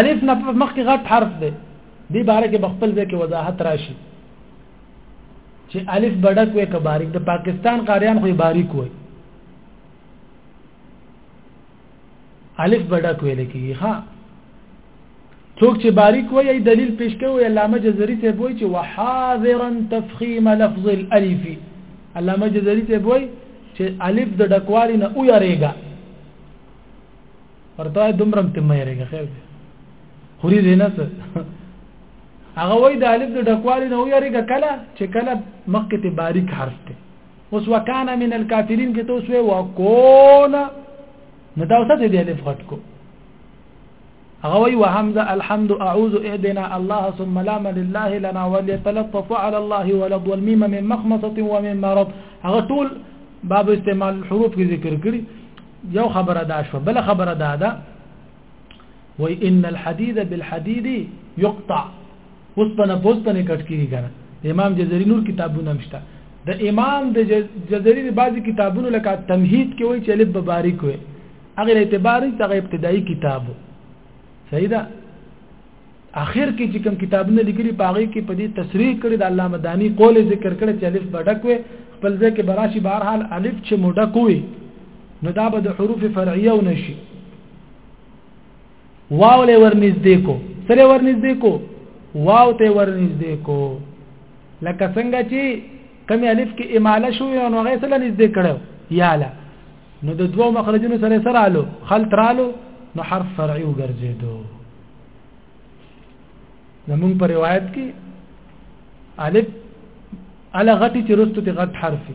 الف نه مخکې غټ حرف دی دې باره کې بخپل ځای کې وضاحت راشي چې الف بډک وي که باریک د پاکستان قاریان خو باریک وي الف بډک ویل کیږي ها څوک چې باریک وایي دلیل پیش کوي علامه جزري ته وایي چې وحاذرا تفخيم لفظ الالف علامه جزري ته وایي چې الف د ډکوالي نه او یریګا ورته دومرم ته مې یریګا خیر دی خوري دې نه هغه وای د الف د ډکوالي نه ویریږي کله چې کله مخکې ته باریک حرف ته اوس وکانا من الکافرین کې توسوي وکون نو دا وسته دی الف غټ کو هغه وی وحمزه الحمد اعوذ اهدنا الله ثم لا من لله لنا وليتلطف على الله ولد والميم من مخمصه ومن مرض هغه ټول باب استعمال الحروف کې ذکر کړی یو خبره دا شو بل خبره دا ده وای ان الحديد بالحديد يقطع اوسپنه پوسپنه کټ کیږي کنه امام جزري نور کتابونه مشته د امام د جزري د بعضي کتابونو لکه تمهید کې وای چې لب باریک وای هغه اعتبار چې هغه ابتدایي کتاب صحیح ده اخر کې چې کوم کتابونه لیکلي پاغي کې په دې تصریح کړی د الله مدانی قول ذکر کړی چې الف بډک وي خپل ځکه براشي بهرحال الف چې موډک وي نو دا به د حروف فرعیه ونشي واو له ورنږدې کو سره ورنږدې کو واو ته ورنږدې کو لکه څنګه چې کم الف کې اماله شو یا نو غیسه لنږدې کړو یاله نو د دوو مخرجونو سره سره الو خلط رالو نو حرف فرعي وګرځیدو زمون په روایت کې الف على غټي چې رستو ته غټ حرفي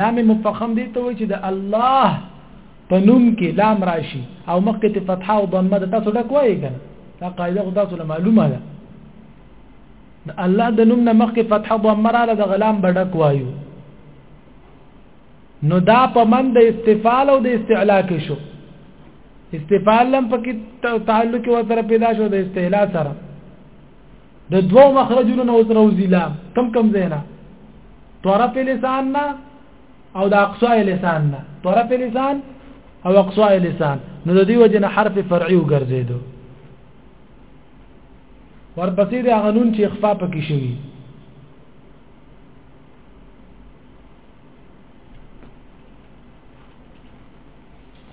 لام مفخم دې ته وایي چې د الله په نوم کې لام راشي او مخکې ته فتحه او ضمه د تاسو ډک وایي کنه دا قاعده خو تاسو له معلومه ده د الله د نوم نه مخکې فتحه او ضمه را د غلام بډک وایو نو دا په من د استفال او د استعلا کې شو استفال لم پکې تعلق و سره پیدا شو د استعلا سره د دوو مخرجونو نه اوس روزي لام کم کم زینا طرف لسان نه او د اقصا لسان نه طرف لسان او اقصا لسان نو د دې وجه نه حرف فرعي وګرځیدو ورپسې د غنون چې اخفاء پکې شوی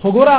خو ګوره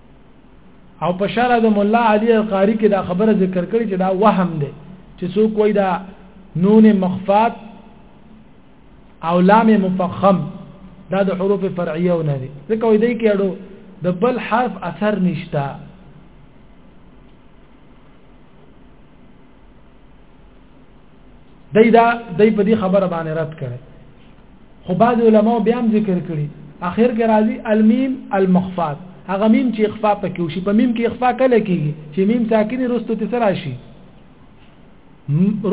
او په شرع د مولا علي القاری کې دا خبره ذکر کړي چې دا وهم دی چې څوک وایي دا نون مخفات او لام مفخم دا د حروف فرعیه نه دي ځکه وایي دی کې اړو د بل حرف اثر نشته دای دا دای په دې خبره باندې رد کړي خو بعض علما بیا هم ذکر کړي اخر کې راځي المیم المخفات هغه میم چې اخفا پکې وشي په میم کې اخفا کله کېږي چې میم ساکن رستو ته سره شي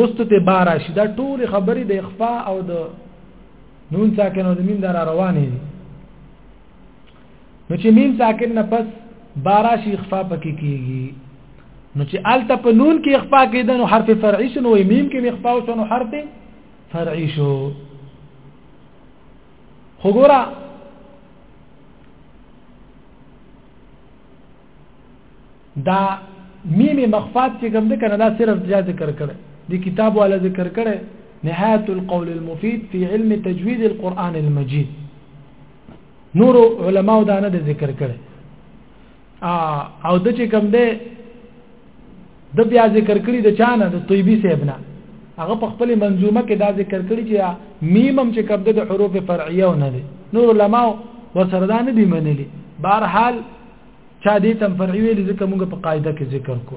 رستو ته بار شي دا ټول خبرې د اخفا او د نون ساکن او د میم دار روانې دي نو چې میم ساکن نه پس بارا شي اخفاء پکې کیږي نو چې الته په نون کې اخفاء کېده نو حرف فرعي شنو وي میم کې اخفاء شو نو حرف فرعي شو خو ګوره دا میم مخفات چې کوم ده کنه دا صرف جا ذکر کړي دی کتاب والا ذکر کړي نهايه القول المفيد في علم تجويد القرآن المجيد نور علماو دا نه ذکر کړي او د چې کوم دی د بیا ذکر کړي د چانه د طیبی سیبنا هغه په خپل منظومه کې دا ذکر کړي چې میمم چې کوم د حروف فرعیه نه دي نور علما وسردان دي منلي بهر حال چا دې تم فرعي ویل ځکه موږ په قاعده کې ذکر کو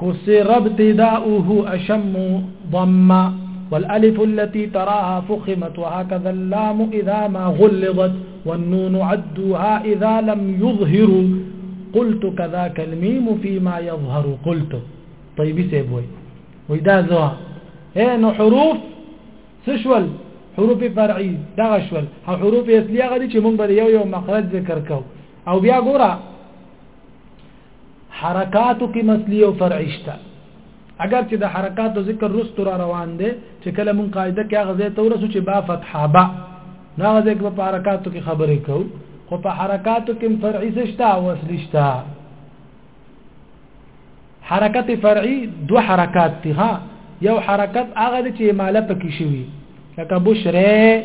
كسر ابتداؤه أشم ضما والألف التي تراها فخمت وهكذا اللام إذا ما غلظت والنون عدوها إذا لم يظهروا قلت كذاك الميم فيما يظهر قلت طيب سيبوي وإذا زوا إيه حروف سشول حروف فرعي دغه شول او حروف اصلي هغه دي چې مونږ به یو یو مخرج ذکر کو او بیا ګوره حرکاتو کې مسلی او فرعي شته اگر چې د حرکاتو ذکر رست را روان دي چې کله مون قاعده کې هغه ځای ته ورسو چې با فتحه با نه ځکه په حرکاتو کې خبرې کو خو په حرکاتو کې فرعي شته او اصلي شته حرکت فرعي دو حرکات دي ها یو حرکت هغه چې مالا پکې شوی لکه بشره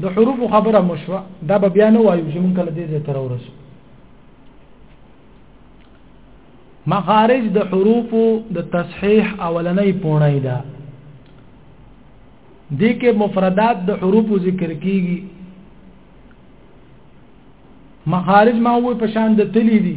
د حروف خبره مشوا دا به بیا نه وایو چې مونږ کله دې ځای تر ورسو مخارج د حروف د تصحیح اولنۍ پونای ده د کې مفردات د حروف ذکر کیږي مخارج ما وې پشان د تلی دي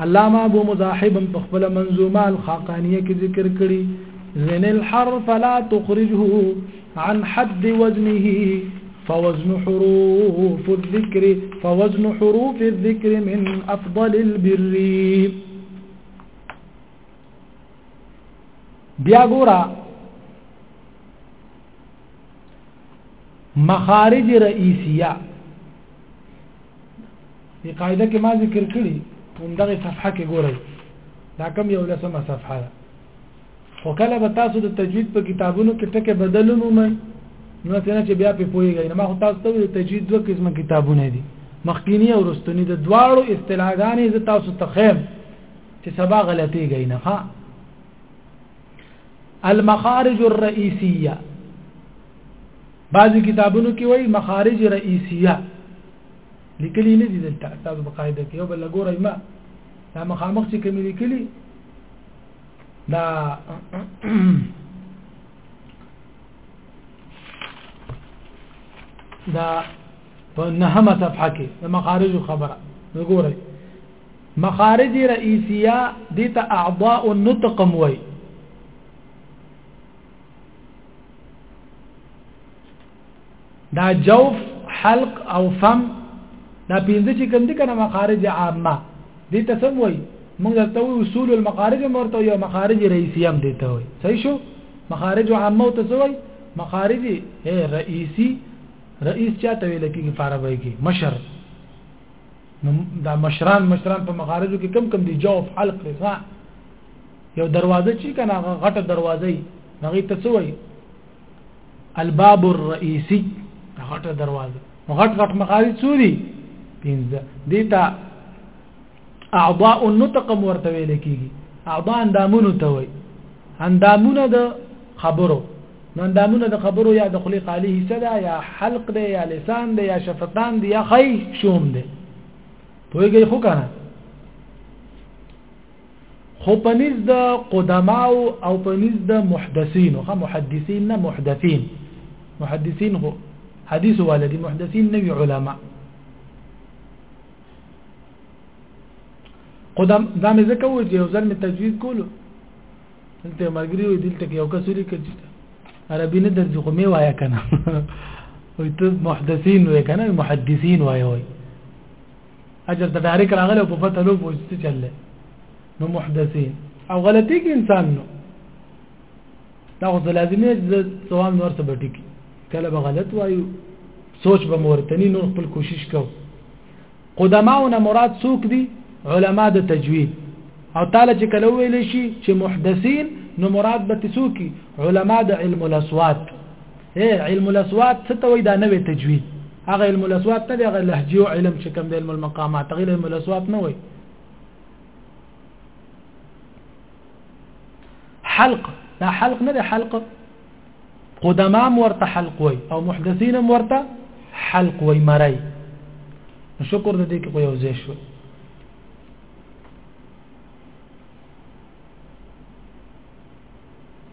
اللاما ابو مزاحب تخبل منزوما الخاقانية الخاقانیه ذكر ذکر کړي زن الحرف لا تخرجه عن حد وزنه فوزن حروف الذكر فوزن حروف الذكر من افضل البر بیا ګورا مخارج رئیسیه دې قاعده کې ما ذکر کړی هم دغه صفحه کې ګورئ دا کوم یو لسمه صفحه ده خو کله به تاسو د تجوید په کتابونو کې ټکه بدل ومومئ نو څنګه چې بیا په پوهیږئ نو ما خو تاسو ته د تجوید دوه قسمه کتابونه دي مخکینی او رستنی د دواړو اصطلاحګانې ز تاسو ته خیم چې سبا غلطي گئی نه ها المخارج الرئیسیه بعضی کتابونو کې وایي مخارج رئیسیه لیکلي نه دي دلته تاسو په قاعده کې یو بل ګورئ ما دا مخامخ چې کوم لیکلي دا دا په نهمه صفحه کې د مخارج خبره وګورئ مخارج رئیسیه دي ته اعضاء النطق موي دا جوف حلق او فم دا پینځه چې کوم دي کنه مخارج عامه دي ته سم وای موږ ته وی اصول المخارج مرته یو مخارج رئیسی هم دي ته وای صحیح شو مخارج عامه او ته وای مخارج اے رئیسی رئیس چاته ویل کیږي فارابای کې مشر دا مشران مشران په مخارجو کې کم کم دي جوف حلق رسا یو دروازه چې کنه غټه دروازه ای هغه ته څه وای الباب الرئیسی غټه دروازه غټ غټ مقالی څو دي پنځه دیتا اعضاء النطق ورته ویل کیږي اعضاء اندامونو ته وای اندامونه د خبرو نو اندامونه د خبرو یا د خلی قالی حصہ ده یا حلق ده یا لسان ده یا شفتان ده یا خی شوم ده پوهیږئ خو کنه خو په نس د قدماو او په نس د محدثین خو محدثین نه محدثین محدثین خو حدیث والدی محدثین نه علماء قدم دا مې زکه و چې یو ځل مې تجوید کولو دلته مرګري وي دلته یو کس لري کړي عربي نه درځي خو مې وایا کنه وي ته محدثین وي کنه محدثین وای وای اجر ته ډایرک راغله په پته لو پوه څه چل نو محدثين او غلطي کې انسان نو دا خو لازمي د ثواب نور څه بټی کی کله به غلط وایو سوچ به مورتنی نور خپل کوشش کو قدماونه مراد څوک دي علما د تجوید او تعالی چې کله ویل شي چې محدثین نو مراد به څوک علما د علم الاصوات هي علم الاسوات څه ته وای دا نوې تجوید هغه علم الاسوات نه دی هغه لهجه او علم چې کوم د علم المقامات غیر علم الاسوات نه وای حلق دا حلق نه دی حلق قدمام ورته حلق وای او محدثین ورته حلق وای مړی شکر د دې کې یو ځای شو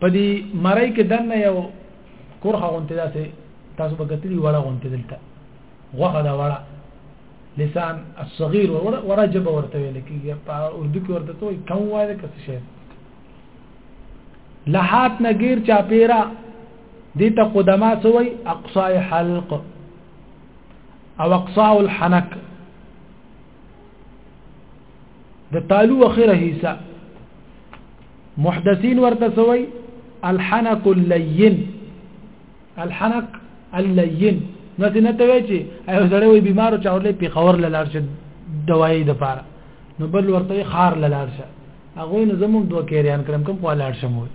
په دې مړی کې دنه یو کورخه غونته داسې تاسو به کتلی وړه غونته دلته غوخه دا وړه لسان الصغير وړه جب ورته ویل کیږي په اردو کې ورته توي کوم وایي کس شي لحات نګیر چاپیرا دي ته قدما سوی اقصا حلق او اقصا الحنك د تالو اخره حصہ محدثین ورته سوی الحنق اللین الحنق اللین نو څنګه ته وای چې ایو زړه وي بیمارو چاولې په خور لاله شه دوايي د پاره نو بل ورته خار لاله شه هغه نو زموږ دوه کېریان کړم کوم په لاله شه مو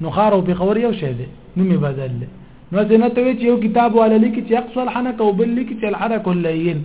نو خار او په خور یو شی دی نو می بدل نو څنګه ته وای چې یو کتاب ولا لیکي چې اقصى الحنق او بل لیکي چې الحرق اللین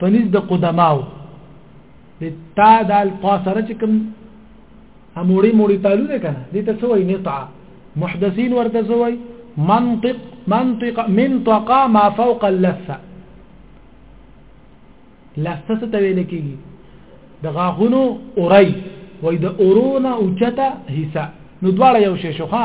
پنځ د قدماو د تا د القاصره چې کوم اموړي موړي تالو ده کنه دې ته سوې نطع محدثين ورته سوې منطق منطق منطق ما فوق اللثه لثه څه ویل کیږي د غاغونو اوري وای د اورونه اوچته حصہ نو دواړه یو شی شوخه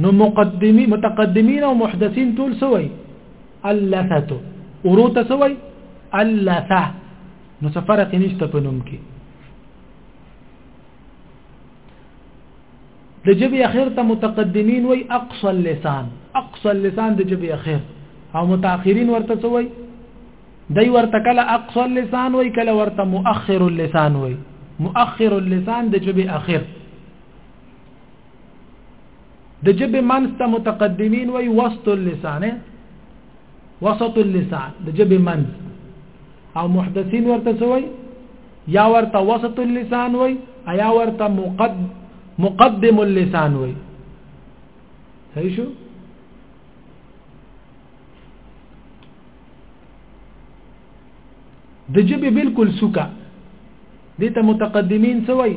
نو مقدمي متقدمين او محدثين تول سوي اللثه وروت سوي اللثه نو سفرق نشته په نوم کې د جبې اخر ته متقدمين وي اقصى اللسان اقصى اللسان د جبې اخر او متأخرين ورته سوي دای ورته کله اقصى اللسان وي کله ورته مؤخر اللسان وي مؤخر اللسان د جبې اخر د جبه منسته متقدمین وی وسط اللسان وسط اللسان د جبه منس او محدثین ورته سوی یا ورته وسط اللسان وی یا ورته مقد مقدم اللسان وی صحیح شو د جبه بالکل سوکا دته متقدمین سوی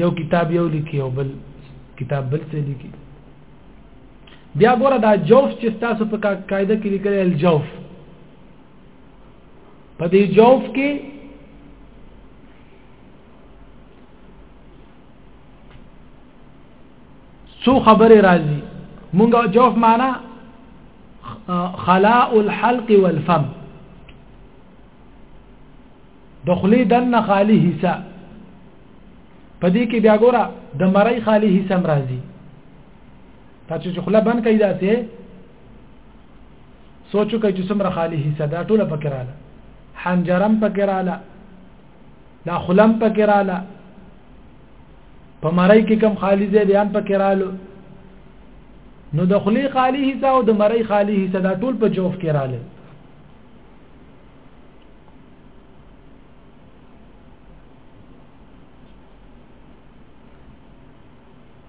یو کتاب یو لیکي او بل کتاب بل څه لیکي بیا ګوره دا جوف چې تاسو په قاعده کې لیکل الجوف په دې جوف کې څو خبره راځي مونږه جوف معنا خلاء الحلق والفم د خلی دن خالی حصہ په دې کې بیا ګوره د مړی خالی حصہ مرাজি تا چې خلا بند کړي داسې سوچو کې چې څومره خالی حصہ دا ټوله پکې رااله حنجرم پکې رااله دا خلم پکې رااله په مړی کې کم خالی ځای بیان پکې رااله نو د خلی خالی حصہ او د مړی خالی حصہ دا ټول په جوف کې رااله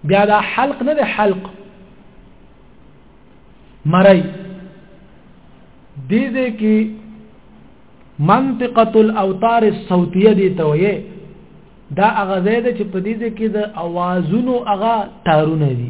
بیا دا حلق نه ده حلق مړی دې دې کې منطقه الاوتار الصوتيه دي ته وي دا هغه ځای دی چې په دې کې د اوازونو هغه تارونه دي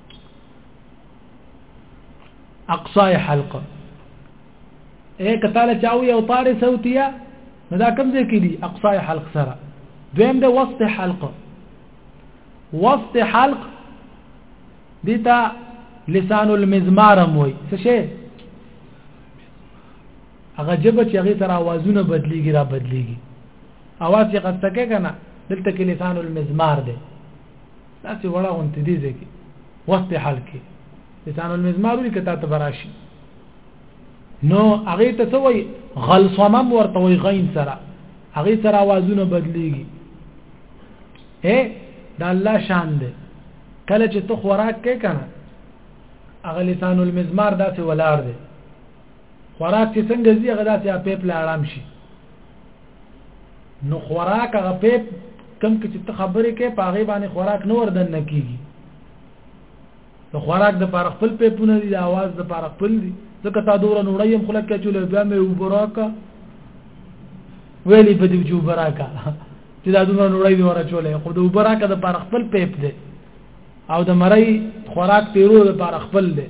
اقصای حلقه اے کتاله چاوی او طار صوتیه نو دا کوم ځای کې دي اقصای حلق سره دویم د وسط حلق وسط حلق دیتا لسان المزمار موي څه شي هغه جبه چې هغه سره आवाजونه بدليږي را بدليږي اواز چې قد تکه کنه دلته کې لسان المزمار دی داسې وړه غونتې دي ځکه وخت حل کې لسان المزمار وی کته ته براشي نو هغه ته څه وای غل صمم ورته وای غین سره هغه سره आवाजونه بدليږي اے دا الله شان دی کله چې ته خوراک کې کنه هغه لسان المزمار داسې ولار دی خوراک چې څنګه زی هغه داسې په پلا آرام شي نو خوراک هغه په کم کې چې ته خبرې کې پاغه باندې خوراک نه وردن نه کیږي نو خوراک د پاره خپل په پونه دي आवाज د پاره خپل دي ځکه تا دور نوړیم خلک کې چولې بیا مې وبراکا ویلې په دې چې وبراکا چې دا دور نوړی دی ورا چولې خو د وبراکا د پاره خپل پیپ دی او د مړی خوراک تیرو د پاره خپل دی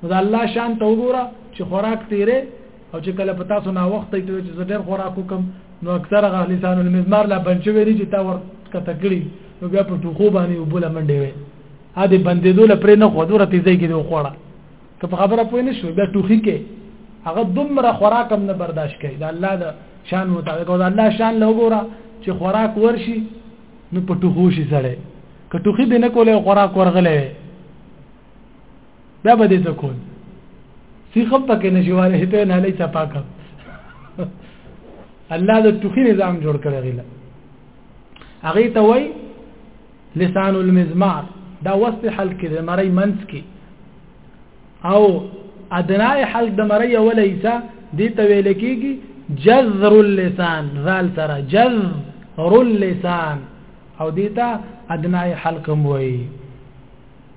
نو د الله شان ته وګوره چې خوراک تیرې او چې کله په تاسو نا وخت ته چې زه ډېر خوراک وکم نو اکثره غ لسان المزمار لا بنچ ویری چې تا ور کته کړی نو بیا په ټوخو باندې وبله منډې وي ا دې بندې دوله پرې نه خو دوره تیزې کې دی خوړه که په خبره پوه نه شو بیا ټوخی کې هغه دومره خوراک هم نه برداشت کوي دا الله دا شان مطابق او دا الله شان له وګوره چې خوراک ورشي نو په ټوخو شي سره که ټوخي دې نه کولای خوراک ورغلې دا به دې څه کول سیخ هم پکې نشي والي هته نه لې چپاکه الله د ټوخي نظام جوړ کړی غیله هغه ته وای لسان المزمار دا وسط حلق کې د مری منس کې او ادنای حلق د مری ولیسا دې ته ویل کېږي جذر اللسان ذال سره جذر اللسان او دې ته ادنای حلق هم وایي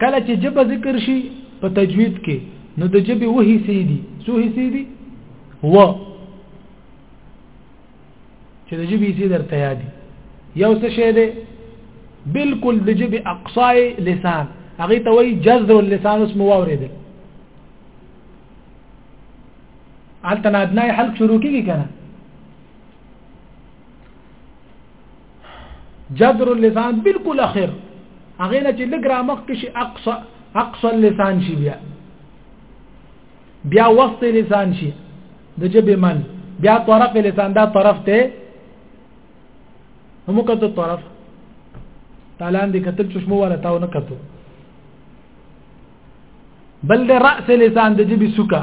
کله چې جبه ذکر شي په تجوید کې نو د جبه وحي سیدی سو هي سیدی و چې د جبه سیدی درته یادي یو څه شه ده بالکل د جبه اقصای لسان هغه ته وایي جذر اللسان اسمه واورېدل حالت نادنای حلق شروع کیږي کنه جذر اللسان بالکل اخر هغه نه چې لګرا مخ کې شي اقصى اقصى اللسان شي بیا بیا وسط لسان شي د جبه من بیا طرف لسان دا طرف ته هم کته طرف تالان دي کتل چشمو ولا تاو نه کتو بل د راس لسان د جبه سکه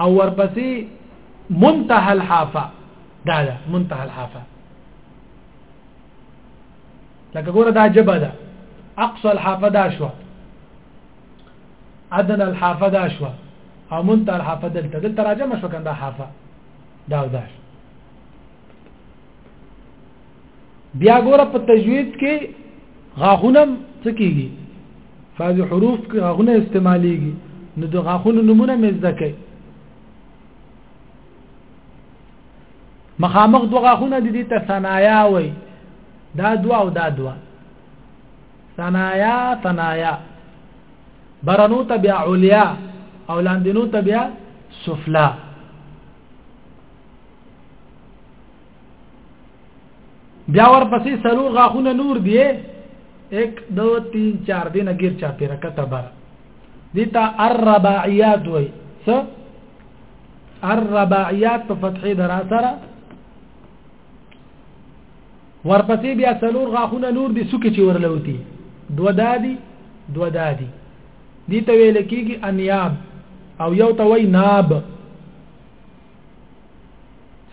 او ورپسې منتهى الحافه دا دا منتهى الحافه لك اقول دا جبا دا اقصى الحافه دا شوى ادنى الحافه دا شوى او منتهى الحافه راجع ما شوى كان دا حافه دا وداش بیا ګوره په تجوید کې غاخونه څه کیږي فاز حروف کې غاخونه استعماليږي نو د غاخونو نمونه مې زده کوي مخامخ دوه غاخونه د دې ته ثنایا وای دا دوا او دا دوا ثنایا ثنایا برنو ته بیا علیا او لاندینو ته بیا سفلا بیا ور پسې سلور غاخونه نور دی 1 2 3 4 دین غیر چا پیره کته بر دیتا الرباعیات وای س الرباعیات په فتحې درا سره ورپسې بیا سلور غاخونه نور دي سکه چې ورلوتی دو دادي دو دادي دي ته ویل کېږي انیاب او یو ته وای ناب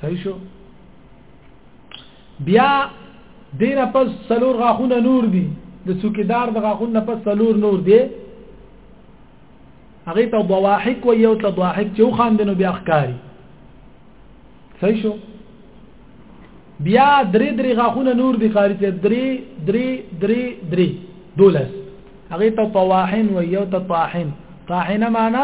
صحیح شو بیا دیر پس سلور غاخونه نور دي د څوکیدار د غاخونه پس سلور نور دي هغه ته ضواحک و یو ته ضواحک چې خواندنو بیا ښکاری صحیح شو بیا درې درې غاخونه نور دي قاری ته درې درې درې درې دولس هغه ته طواحن و یو ته طاحن طاحنه معنی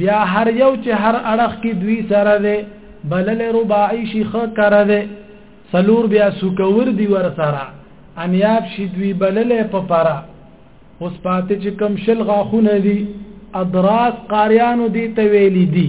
بیا هر یو چې هر اړخ کې دوی سره دی بلل رباعی شي خ کړه دی سلور بیا سوکور دی ور سره انیاب شي دوی بلل په پرا اوس پاتې چې کم شل غاخونه دي ادراس قاریانو دي ته ویلي دي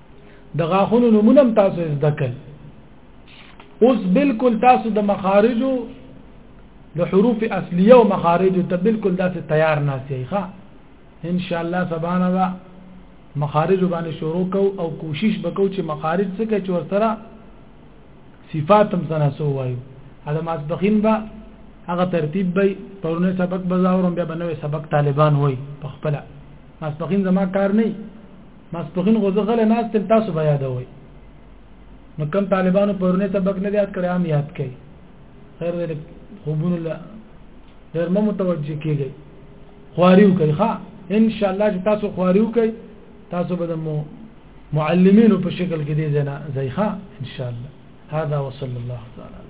د غاخونو نمونه تاسو زده کړئ اوس بالکل تاسو د مخارجو د حروف اصلیه او مخارجو ته بالکل داسې تیار ناسي ښا ان شاء الله سبحانه و مخارج باندې شروع کو او کوشش وکاو چې مخارج څه کې چې ورسره صفات هم سره سو وایو علم اسبقین با هغه ترتیب به پرونه سبق بزاورم بیا بنوي سبق طالبان وای په خپل اسبقین زما کار نه ماسپخین غوځه غل ناس تل تاسو بیا یادوي نو کم طالبانو پرونه سبق نه یاد کړی هم یاد کړي خیر دې خوبونه لا ډېر مو متوجه کیږي خواریو کوي ها ان شاء الله چې تاسو خواریو کوي تاسو به مو معلمین په شکل کې دي زنا زیخه ان شاء الله هذا وصلى الله تعالى